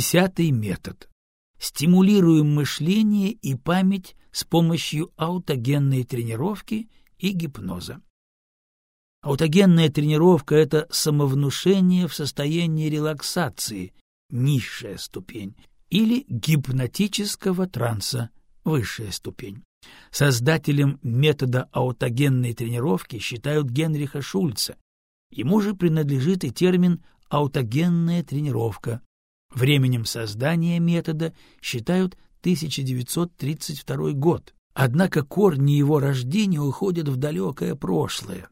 Десятый метод. Стимулируем мышление и память с помощью аутогенной тренировки и гипноза. Аутогенная тренировка — это самовнушение в состоянии релаксации, низшая ступень, или гипнотического транса, высшая ступень. Создателем метода аутогенной тренировки считают Генриха Шульца. Ему же принадлежит и термин «аутогенная тренировка». Временем создания метода считают 1932 год. Однако корни его рождения уходят в далекое прошлое.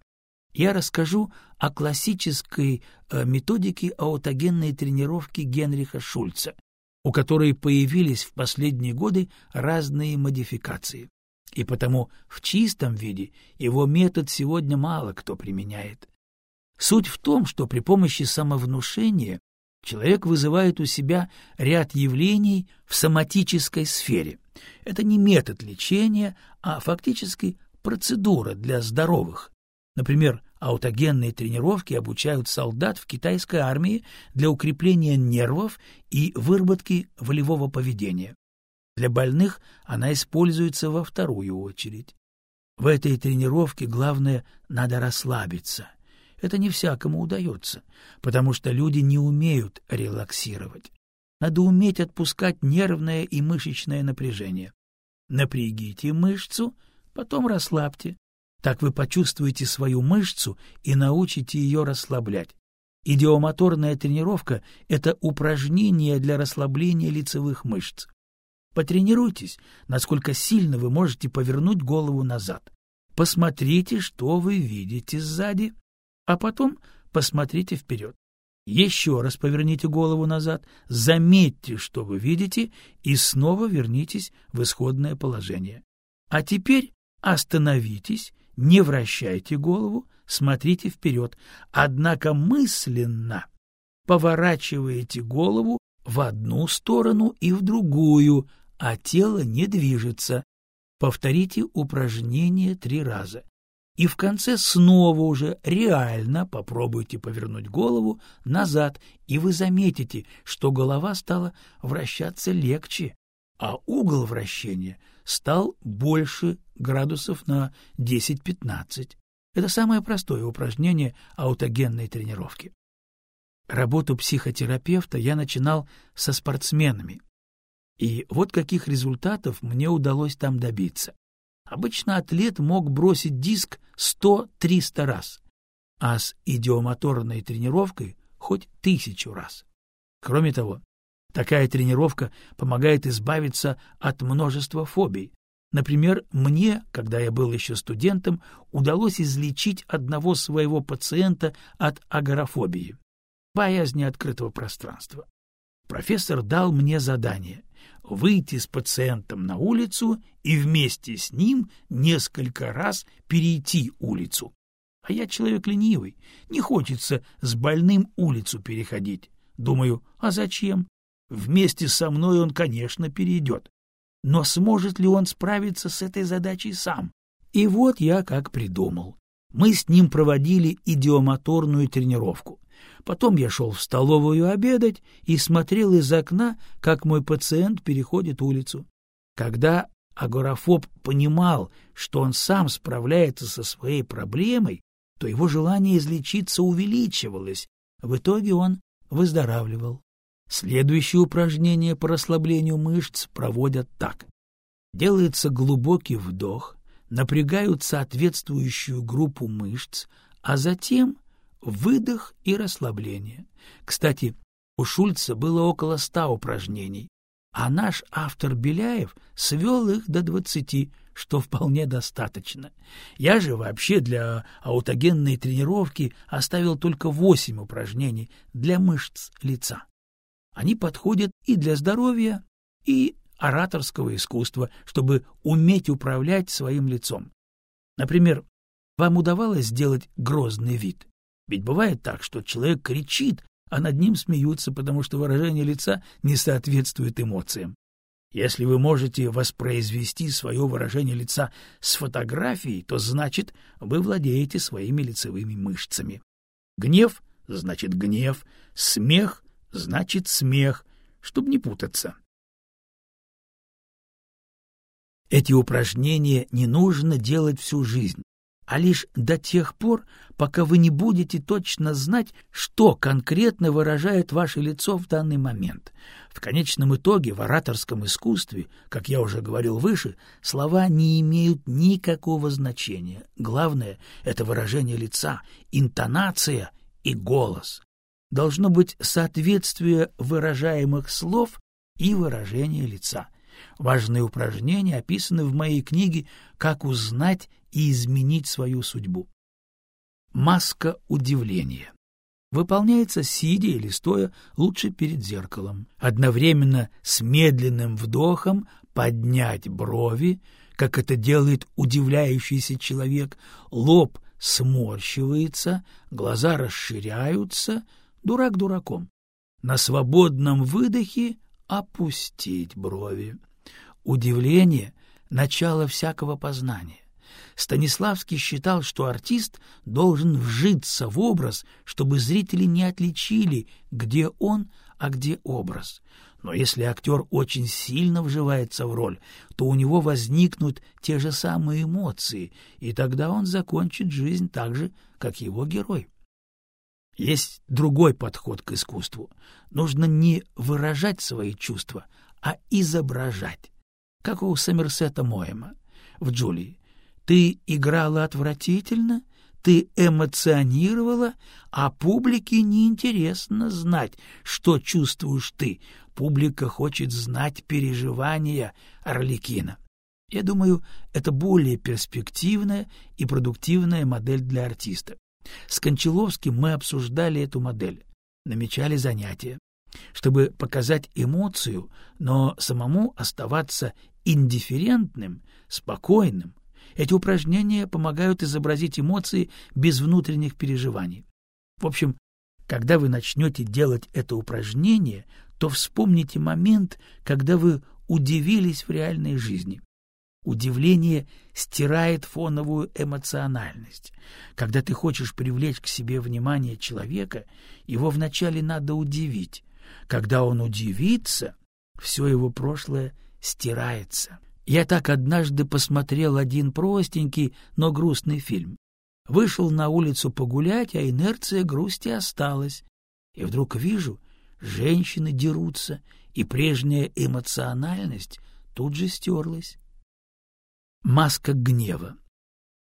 Я расскажу о классической э, методике аутогенной тренировки Генриха Шульца, у которой появились в последние годы разные модификации. И потому в чистом виде его метод сегодня мало кто применяет. Суть в том, что при помощи самовнушения человек вызывает у себя ряд явлений в соматической сфере. Это не метод лечения, а фактически процедура для здоровых. Например, аутогенные тренировки обучают солдат в китайской армии для укрепления нервов и выработки волевого поведения. Для больных она используется во вторую очередь. В этой тренировке главное — надо расслабиться. Это не всякому удается, потому что люди не умеют релаксировать. Надо уметь отпускать нервное и мышечное напряжение. Напрягите мышцу, потом расслабьте. Так вы почувствуете свою мышцу и научите ее расслаблять. Идиомоторная тренировка — это упражнение для расслабления лицевых мышц. Потренируйтесь, насколько сильно вы можете повернуть голову назад. Посмотрите, что вы видите сзади, а потом посмотрите вперед. Еще раз поверните голову назад, заметьте, что вы видите, и снова вернитесь в исходное положение. А теперь остановитесь, не вращайте голову, смотрите вперед, однако мысленно поворачиваете голову в одну сторону и в другую, а тело не движется. Повторите упражнение три раза. И в конце снова уже реально попробуйте повернуть голову назад, и вы заметите, что голова стала вращаться легче, а угол вращения стал больше градусов на 10-15. Это самое простое упражнение аутогенной тренировки. Работу психотерапевта я начинал со спортсменами, и вот каких результатов мне удалось там добиться. Обычно атлет мог бросить диск 100-300 раз, а с идиомоторной тренировкой хоть тысячу раз. Кроме того, такая тренировка помогает избавиться от множества фобий. Например, мне, когда я был еще студентом, удалось излечить одного своего пациента от агорафобии, боязни открытого пространства. Профессор дал мне задание выйти с пациентом на улицу и вместе с ним несколько раз перейти улицу. А я человек ленивый, не хочется с больным улицу переходить. Думаю, а зачем? Вместе со мной он, конечно, перейдет. Но сможет ли он справиться с этой задачей сам? И вот я как придумал. Мы с ним проводили идиомоторную тренировку. Потом я шел в столовую обедать и смотрел из окна, как мой пациент переходит улицу. Когда агорафоб понимал, что он сам справляется со своей проблемой, то его желание излечиться увеличивалось. В итоге он выздоравливал. Следующее упражнение по расслаблению мышц проводят так. Делается глубокий вдох, напрягают соответствующую группу мышц, а затем выдох и расслабление. Кстати, у Шульца было около ста упражнений, а наш автор Беляев свел их до двадцати, что вполне достаточно. Я же вообще для аутогенной тренировки оставил только восемь упражнений для мышц лица. Они подходят и для здоровья, и ораторского искусства, чтобы уметь управлять своим лицом. Например, вам удавалось сделать грозный вид? Ведь бывает так, что человек кричит, а над ним смеются, потому что выражение лица не соответствует эмоциям. Если вы можете воспроизвести свое выражение лица с фотографией, то значит, вы владеете своими лицевыми мышцами. Гнев — значит гнев, смех — значит смех, чтобы не путаться. Эти упражнения не нужно делать всю жизнь, а лишь до тех пор, пока вы не будете точно знать, что конкретно выражает ваше лицо в данный момент. В конечном итоге в ораторском искусстве, как я уже говорил выше, слова не имеют никакого значения. Главное — это выражение лица, интонация и голос. Должно быть соответствие выражаемых слов и выражения лица — Важные упражнения описаны в моей книге «Как узнать и изменить свою судьбу». Маска удивления. Выполняется сидя или стоя, лучше перед зеркалом. Одновременно с медленным вдохом поднять брови, как это делает удивляющийся человек, лоб сморщивается, глаза расширяются, дурак дураком. На свободном выдохе опустить брови. Удивление — начало всякого познания. Станиславский считал, что артист должен вжиться в образ, чтобы зрители не отличили, где он, а где образ. Но если актер очень сильно вживается в роль, то у него возникнут те же самые эмоции, и тогда он закончит жизнь так же, как его герой. Есть другой подход к искусству. Нужно не выражать свои чувства, а изображать как у Сомерсета Моэма в «Джулии». Ты играла отвратительно, ты эмоционировала, а публике неинтересно знать, что чувствуешь ты. Публика хочет знать переживания Орликина. Я думаю, это более перспективная и продуктивная модель для артиста. С Кончаловским мы обсуждали эту модель, намечали занятия чтобы показать эмоцию, но самому оставаться индифферентным, спокойным. Эти упражнения помогают изобразить эмоции без внутренних переживаний. В общем, когда вы начнете делать это упражнение, то вспомните момент, когда вы удивились в реальной жизни. Удивление стирает фоновую эмоциональность. Когда ты хочешь привлечь к себе внимание человека, его вначале надо удивить, когда он удивится, все его прошлое стирается. Я так однажды посмотрел один простенький, но грустный фильм. Вышел на улицу погулять, а инерция грусти осталась. И вдруг вижу, женщины дерутся, и прежняя эмоциональность тут же стерлась. Маска гнева.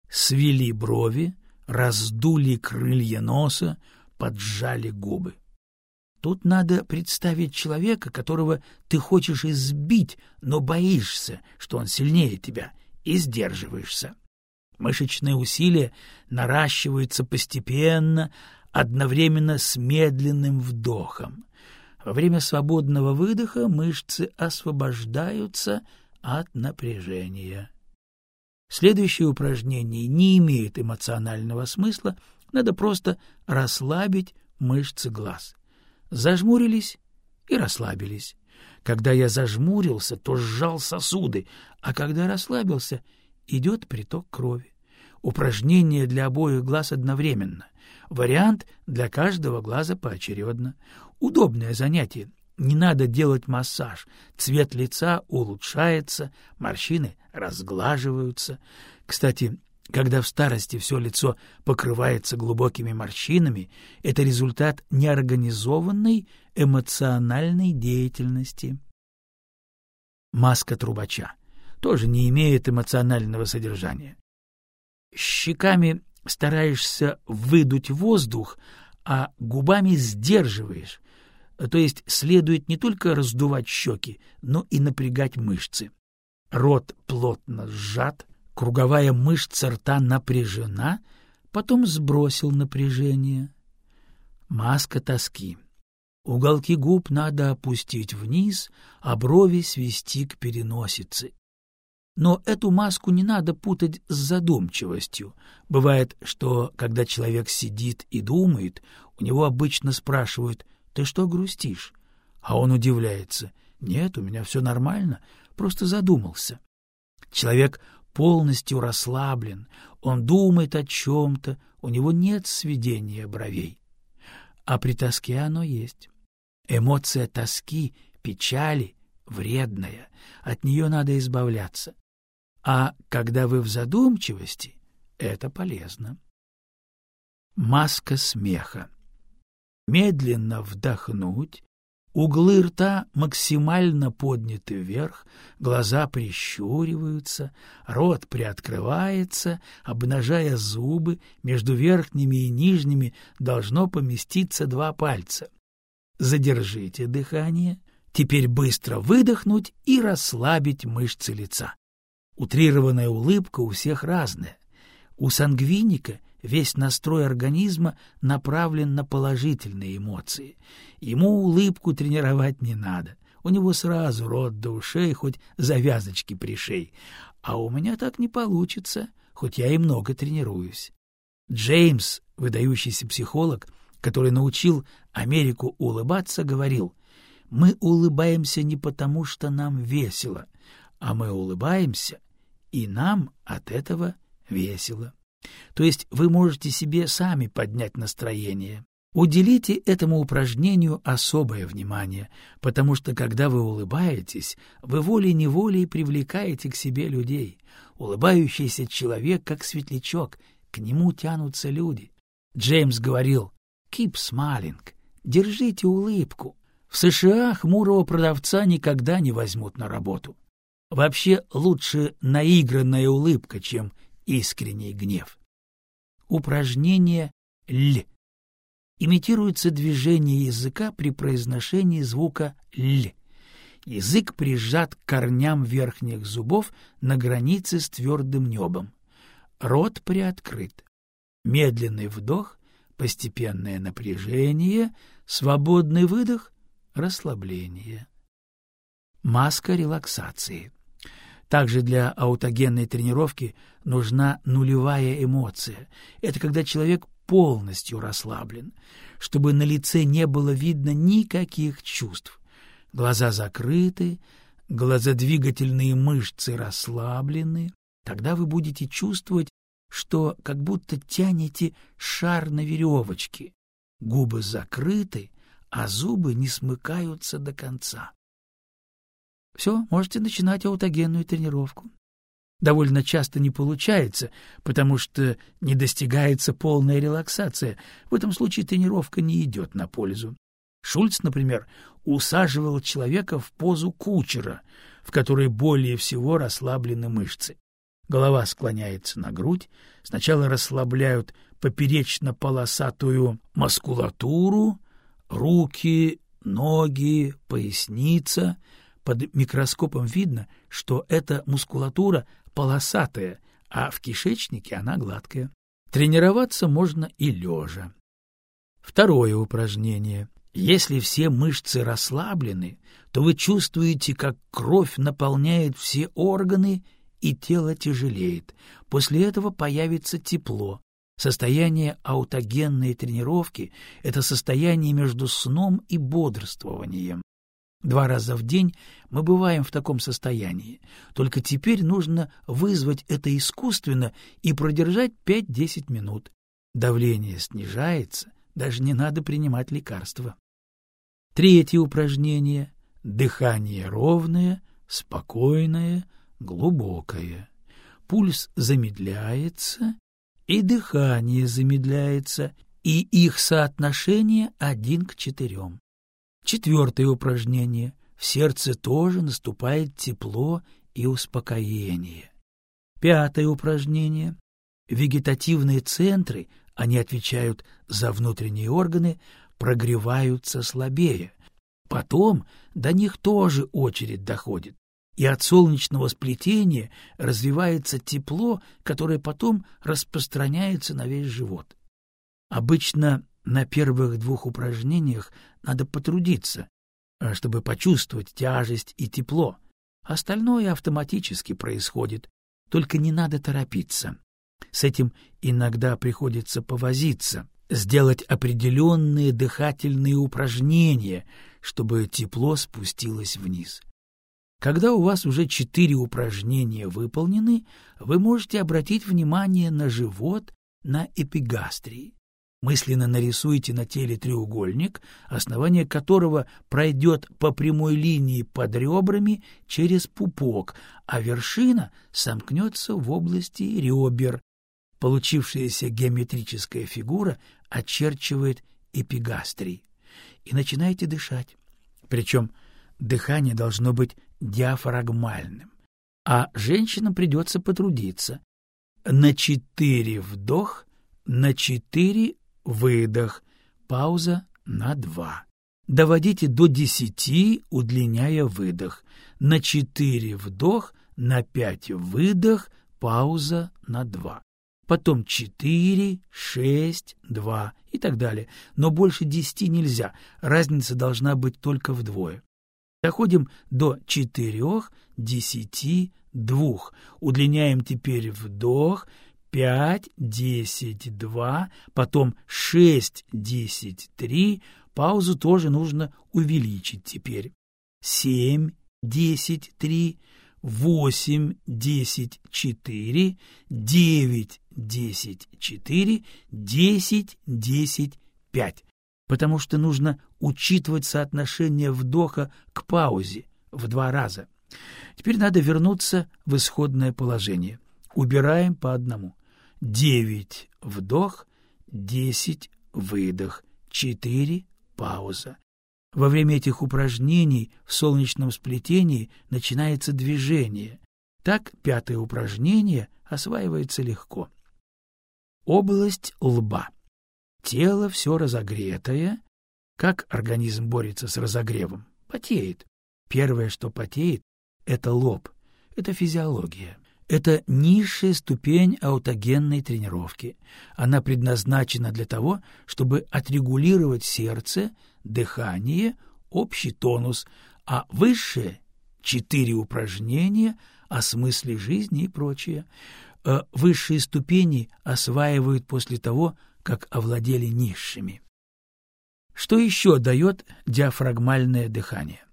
Свели брови, раздули крылья носа, поджали губы. Тут надо представить человека, которого ты хочешь избить, но боишься, что он сильнее тебя, и сдерживаешься. Мышечные усилия наращиваются постепенно, одновременно с медленным вдохом. Во время свободного выдоха мышцы освобождаются от напряжения. Следующее упражнение не имеет эмоционального смысла, надо просто расслабить мышцы глаз зажмурились и расслабились. Когда я зажмурился, то сжал сосуды, а когда расслабился, идет приток крови. Упражнение для обоих глаз одновременно. Вариант для каждого глаза поочередно. Удобное занятие. Не надо делать массаж. Цвет лица улучшается, морщины разглаживаются. Кстати, когда в старости все лицо покрывается глубокими морщинами, это результат неорганизованной эмоциональной деятельности. Маска трубача тоже не имеет эмоционального содержания. Щеками стараешься выдуть воздух, а губами сдерживаешь, то есть следует не только раздувать щеки, но и напрягать мышцы. Рот плотно сжат, Круговая мышца рта напряжена, потом сбросил напряжение. Маска тоски. Уголки губ надо опустить вниз, а брови свести к переносице. Но эту маску не надо путать с задумчивостью. Бывает, что, когда человек сидит и думает, у него обычно спрашивают «Ты что грустишь?» А он удивляется «Нет, у меня все нормально, просто задумался». Человек полностью расслаблен, он думает о чем-то, у него нет сведения бровей. А при тоске оно есть. Эмоция тоски печали вредная, от нее надо избавляться. А когда вы в задумчивости, это полезно. Маска смеха. Медленно вдохнуть, углы рта максимально подняты вверх, глаза прищуриваются, рот приоткрывается, обнажая зубы, между верхними и нижними должно поместиться два пальца. Задержите дыхание, теперь быстро выдохнуть и расслабить мышцы лица. Утрированная улыбка у всех разная. У сангвиника весь настрой организма направлен на положительные эмоции. Ему улыбку тренировать не надо. У него сразу рот до ушей, хоть завязочки пришей. А у меня так не получится, хоть я и много тренируюсь. Джеймс, выдающийся психолог, который научил Америку улыбаться, говорил, «Мы улыбаемся не потому, что нам весело, а мы улыбаемся, и нам от этого весело». То есть вы можете себе сами поднять настроение. Уделите этому упражнению особое внимание, потому что когда вы улыбаетесь, вы волей-неволей привлекаете к себе людей. Улыбающийся человек, как светлячок, к нему тянутся люди. Джеймс говорил «Keep smiling», «Держите улыбку». В США хмурого продавца никогда не возьмут на работу. Вообще лучше наигранная улыбка, чем искренний гнев. Упражнение «л». Имитируется движение языка при произношении звука «л». Язык прижат к корням верхних зубов на границе с твердым небом. Рот приоткрыт. Медленный вдох, постепенное напряжение, свободный выдох, расслабление. Маска релаксации. Также для аутогенной тренировки нужна нулевая эмоция. Это когда человек полностью расслаблен, чтобы на лице не было видно никаких чувств. Глаза закрыты, глазодвигательные мышцы расслаблены. Тогда вы будете чувствовать, что как будто тянете шар на веревочке. Губы закрыты, а зубы не смыкаются до конца. Все, можете начинать аутогенную тренировку. Довольно часто не получается, потому что не достигается полная релаксация. В этом случае тренировка не идет на пользу. Шульц, например, усаживал человека в позу кучера, в которой более всего расслаблены мышцы. Голова склоняется на грудь, сначала расслабляют поперечно-полосатую мускулатуру, руки, ноги, поясница — под микроскопом видно, что эта мускулатура полосатая, а в кишечнике она гладкая. Тренироваться можно и лежа. Второе упражнение. Если все мышцы расслаблены, то вы чувствуете, как кровь наполняет все органы и тело тяжелеет. После этого появится тепло. Состояние аутогенной тренировки — это состояние между сном и бодрствованием. Два раза в день мы бываем в таком состоянии. Только теперь нужно вызвать это искусственно и продержать 5-10 минут. Давление снижается, даже не надо принимать лекарства. Третье упражнение — дыхание ровное, спокойное, глубокое. Пульс замедляется, и дыхание замедляется, и их соотношение один к четырем. Четвертое упражнение. В сердце тоже наступает тепло и успокоение. Пятое упражнение. Вегетативные центры, они отвечают за внутренние органы, прогреваются слабее. Потом до них тоже очередь доходит. И от солнечного сплетения развивается тепло, которое потом распространяется на весь живот. Обычно на первых двух упражнениях надо потрудиться, э, чтобы почувствовать тяжесть и тепло. Остальное автоматически происходит, только не надо торопиться. С этим иногда приходится повозиться, сделать определенные дыхательные упражнения, чтобы тепло спустилось вниз. Когда у вас уже четыре упражнения выполнены, вы можете обратить внимание на живот, на эпигастрии. Мысленно нарисуйте на теле треугольник, основание которого пройдет по прямой линии под ребрами через пупок, а вершина сомкнется в области ребер. Получившаяся геометрическая фигура очерчивает эпигастрий. И начинайте дышать. Причем дыхание должно быть диафрагмальным. А женщинам придется потрудиться. На четыре вдох, на четыре выдох, пауза на два. Доводите до десяти, удлиняя выдох. На четыре вдох, на пять выдох, пауза на два. Потом четыре, шесть, два и так далее. Но больше десяти нельзя, разница должна быть только вдвое. Доходим до четырех, десяти, двух. Удлиняем теперь вдох, пять, десять, два, потом шесть, десять, три. Паузу тоже нужно увеличить теперь. Семь, десять, три, восемь, десять, четыре, девять, десять, четыре, десять, десять, пять. Потому что нужно учитывать соотношение вдоха к паузе в два раза. Теперь надо вернуться в исходное положение. Убираем по одному. Девять — вдох, десять — выдох, четыре — пауза. Во время этих упражнений в солнечном сплетении начинается движение. Так пятое упражнение осваивается легко. Область лба. Тело все разогретое. Как организм борется с разогревом? Потеет. Первое, что потеет, — это лоб. Это физиология. Это низшая ступень аутогенной тренировки. Она предназначена для того, чтобы отрегулировать сердце, дыхание, общий тонус, а высшее — четыре упражнения о смысле жизни и прочее. Э, высшие ступени осваивают после того, как овладели низшими. Что еще дает диафрагмальное дыхание?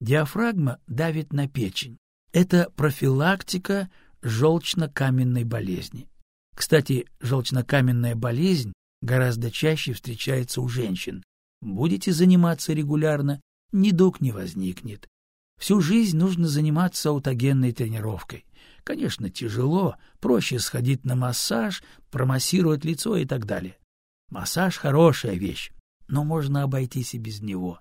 Диафрагма давит на печень. Это профилактика желчно-каменной болезни. Кстати, желчно-каменная болезнь гораздо чаще встречается у женщин. Будете заниматься регулярно, недуг не возникнет. Всю жизнь нужно заниматься аутогенной тренировкой. Конечно, тяжело, проще сходить на массаж, промассировать лицо и так далее. Массаж — хорошая вещь, но можно обойтись и без него.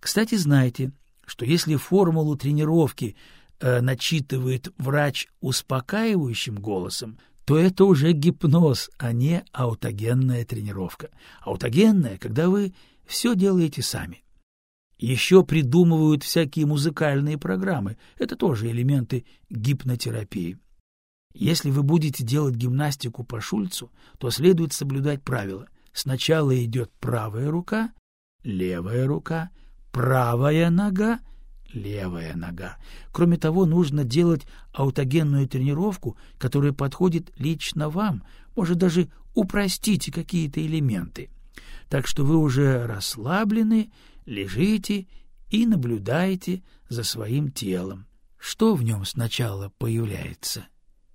Кстати, знайте, что если формулу тренировки э, начитывает врач успокаивающим голосом, то это уже гипноз, а не аутогенная тренировка. Аутогенная, когда вы все делаете сами. Еще придумывают всякие музыкальные программы. Это тоже элементы гипнотерапии. Если вы будете делать гимнастику по Шульцу, то следует соблюдать правила. Сначала идет правая рука, левая рука, правая нога, левая нога. Кроме того, нужно делать аутогенную тренировку, которая подходит лично вам. Может, даже упростите какие-то элементы. Так что вы уже расслаблены, лежите и наблюдаете за своим телом. Что в нем сначала появляется?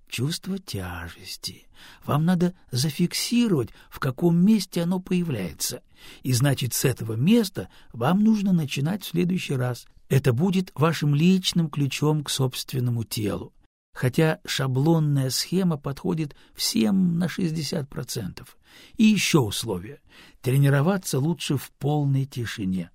Чувство тяжести. Вам надо зафиксировать, в каком месте оно появляется. И значит, с этого места вам нужно начинать в следующий раз. Это будет вашим личным ключом к собственному телу. Хотя шаблонная схема подходит всем на 60%. И еще условие. Тренироваться лучше в полной тишине.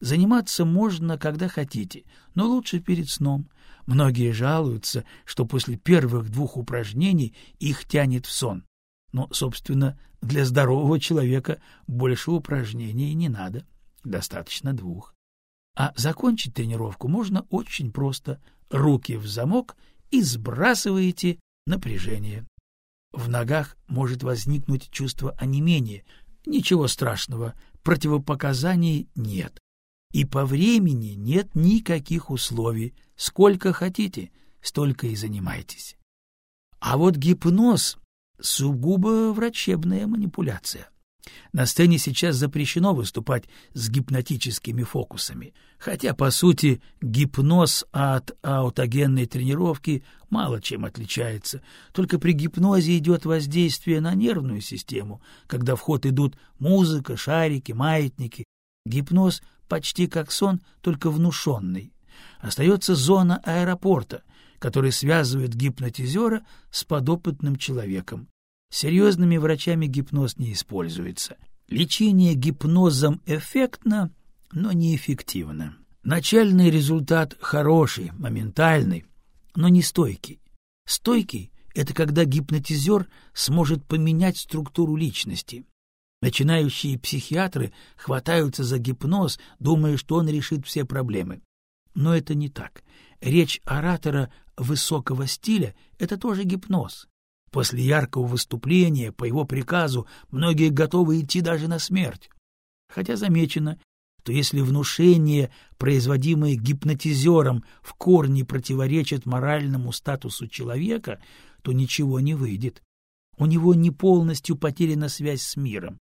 Заниматься можно, когда хотите, но лучше перед сном. Многие жалуются, что после первых двух упражнений их тянет в сон. Но, собственно, для здорового человека больше упражнений не надо. Достаточно двух. А закончить тренировку можно очень просто. Руки в замок и сбрасываете напряжение. В ногах может возникнуть чувство онемения. Ничего страшного, противопоказаний нет. И по времени нет никаких условий. Сколько хотите, столько и занимайтесь. А вот гипноз — сугубо врачебная манипуляция. На сцене сейчас запрещено выступать с гипнотическими фокусами, хотя, по сути, гипноз от аутогенной тренировки мало чем отличается. Только при гипнозе идет воздействие на нервную систему, когда в ход идут музыка, шарики, маятники. Гипноз почти как сон, только внушенный. Остается зона аэропорта, который связывает гипнотизера с подопытным человеком. Серьезными врачами гипноз не используется. Лечение гипнозом эффектно, но неэффективно. Начальный результат хороший, моментальный, но не стойкий. Стойкий — это когда гипнотизер сможет поменять структуру личности. Начинающие психиатры хватаются за гипноз, думая, что он решит все проблемы. Но это не так. Речь оратора высокого стиля — это тоже гипноз. После яркого выступления, по его приказу, многие готовы идти даже на смерть. Хотя замечено, что если внушение, производимое гипнотизером, в корне противоречит моральному статусу человека, то ничего не выйдет. У него не полностью потеряна связь с миром.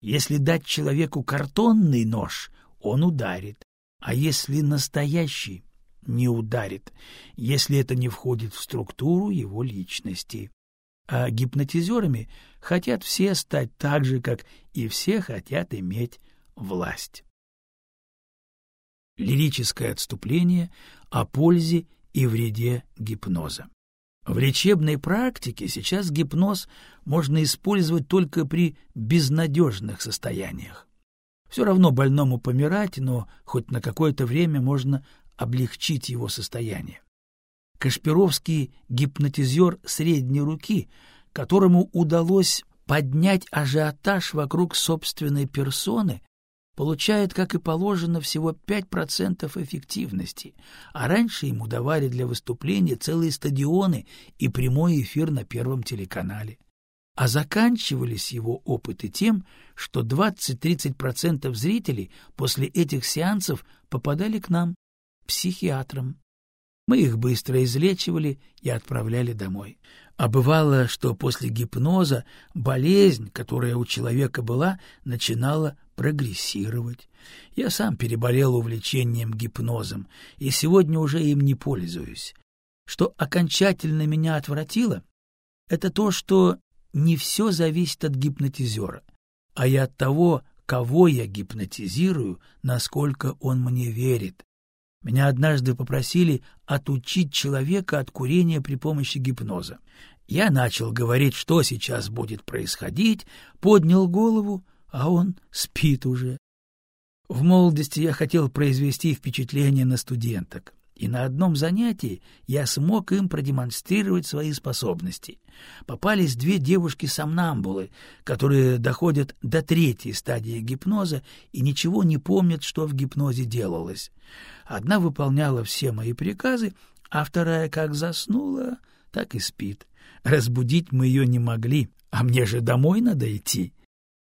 Если дать человеку картонный нож, он ударит, а если настоящий — не ударит, если это не входит в структуру его личности а гипнотизерами хотят все стать так же, как и все хотят иметь власть. Лирическое отступление о пользе и вреде гипноза. В лечебной практике сейчас гипноз можно использовать только при безнадежных состояниях. Все равно больному помирать, но хоть на какое-то время можно облегчить его состояние. Кашпировский гипнотизер средней руки, которому удалось поднять ажиотаж вокруг собственной персоны, получает, как и положено, всего 5% эффективности, а раньше ему давали для выступления целые стадионы и прямой эфир на Первом телеканале. А заканчивались его опыты тем, что 20-30% зрителей после этих сеансов попадали к нам, психиатрам. Мы их быстро излечивали и отправляли домой. А бывало, что после гипноза болезнь, которая у человека была, начинала прогрессировать. Я сам переболел увлечением гипнозом, и сегодня уже им не пользуюсь. Что окончательно меня отвратило, это то, что не все зависит от гипнотизера, а и от того, кого я гипнотизирую, насколько он мне верит, меня однажды попросили отучить человека от курения при помощи гипноза. Я начал говорить, что сейчас будет происходить, поднял голову, а он спит уже. В молодости я хотел произвести впечатление на студенток и на одном занятии я смог им продемонстрировать свои способности. Попались две девушки-сомнамбулы, которые доходят до третьей стадии гипноза и ничего не помнят, что в гипнозе делалось. Одна выполняла все мои приказы, а вторая как заснула, так и спит. Разбудить мы ее не могли, а мне же домой надо идти.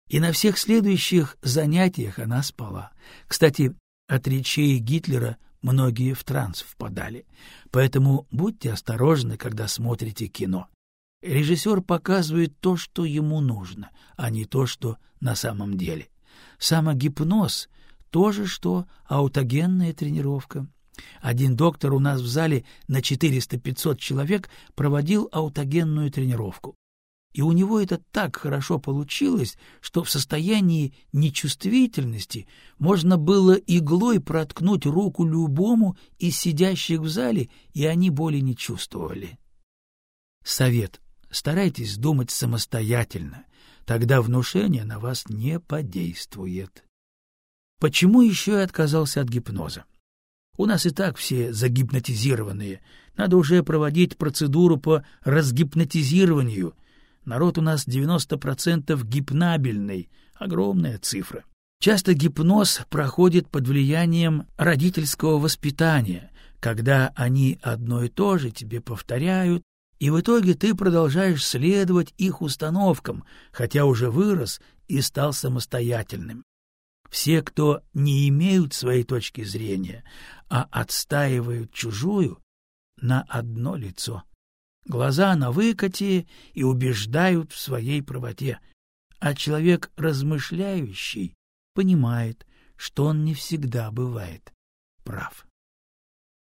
И на всех следующих занятиях она спала. Кстати, от речей Гитлера — многие в транс впадали. Поэтому будьте осторожны, когда смотрите кино. Режиссер показывает то, что ему нужно, а не то, что на самом деле. Самогипноз — то же, что аутогенная тренировка. Один доктор у нас в зале на 400-500 человек проводил аутогенную тренировку. И у него это так хорошо получилось, что в состоянии нечувствительности можно было иглой проткнуть руку любому из сидящих в зале, и они боли не чувствовали. Совет. Старайтесь думать самостоятельно, тогда внушение на вас не подействует. Почему еще я отказался от гипноза? У нас и так все загипнотизированные. Надо уже проводить процедуру по разгипнотизированию — Народ у нас 90% гипнабельный, огромная цифра. Часто гипноз проходит под влиянием родительского воспитания, когда они одно и то же тебе повторяют, и в итоге ты продолжаешь следовать их установкам, хотя уже вырос и стал самостоятельным. Все, кто не имеют своей точки зрения, а отстаивают чужую, на одно лицо глаза на выкате и убеждают в своей правоте. а человек размышляющий понимает, что он не всегда бывает прав.